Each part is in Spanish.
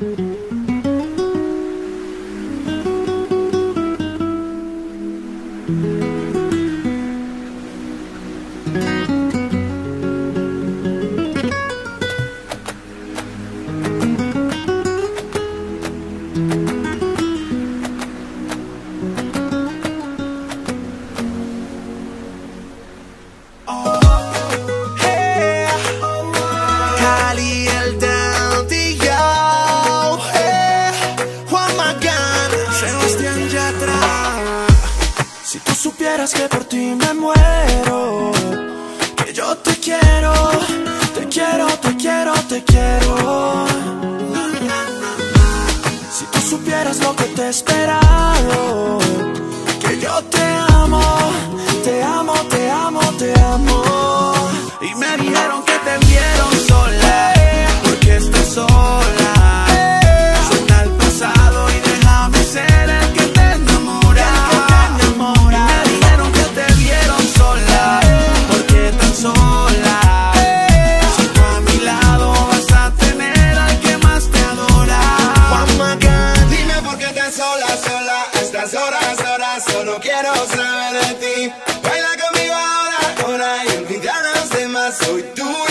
thank you Si tú supieras que por ti me muero, que yo te quiero, te quiero, te quiero, te quiero. Si tú supieras lo que te he esperado, Quiero saber de ti. Baila conmigo ahora, ahora Y olvida a los demás. Soy tuyo,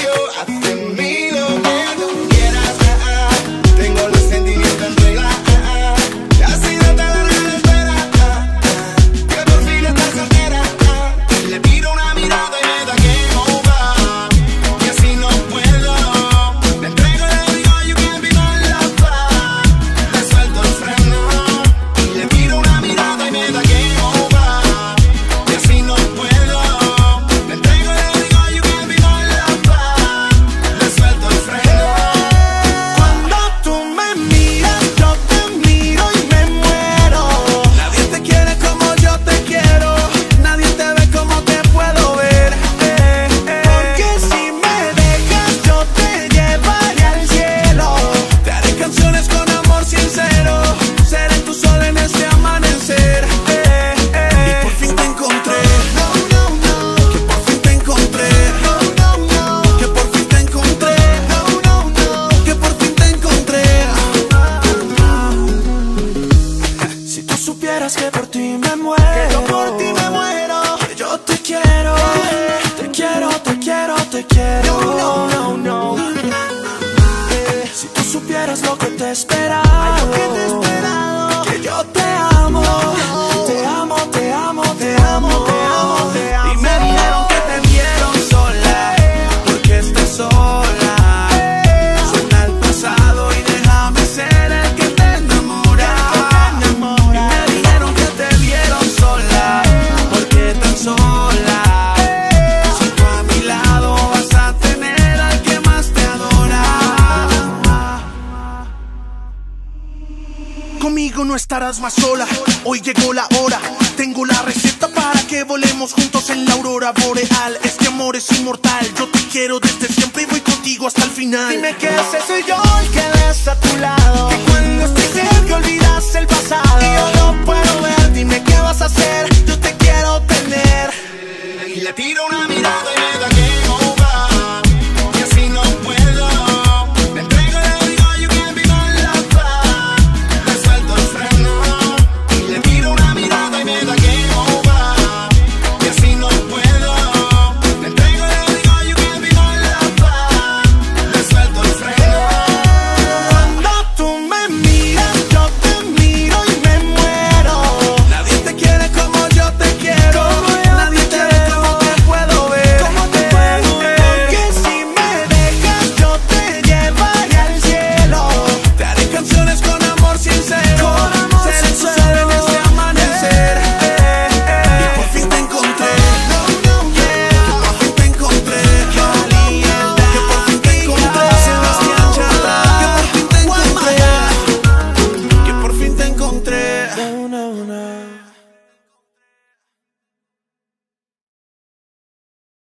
Que yo por ti me muero. Que yo te quiero. Te quiero, te quiero, te quiero. No, no, no, Eh, Si tú supieras lo que te he estarás más sola. Hoy llegó la hora. Tengo la receta para que volemos juntos en la aurora boreal. Este amor es inmortal. Yo te quiero desde siempre y voy contigo hasta el final. Dime que ese soy yo el que ves a tu lado. Que cuando estoy cerca olvidas el pasado. Y yo no puedo ver. Dime qué vas a hacer. Yo te quiero tener. Y le tiro una mirada.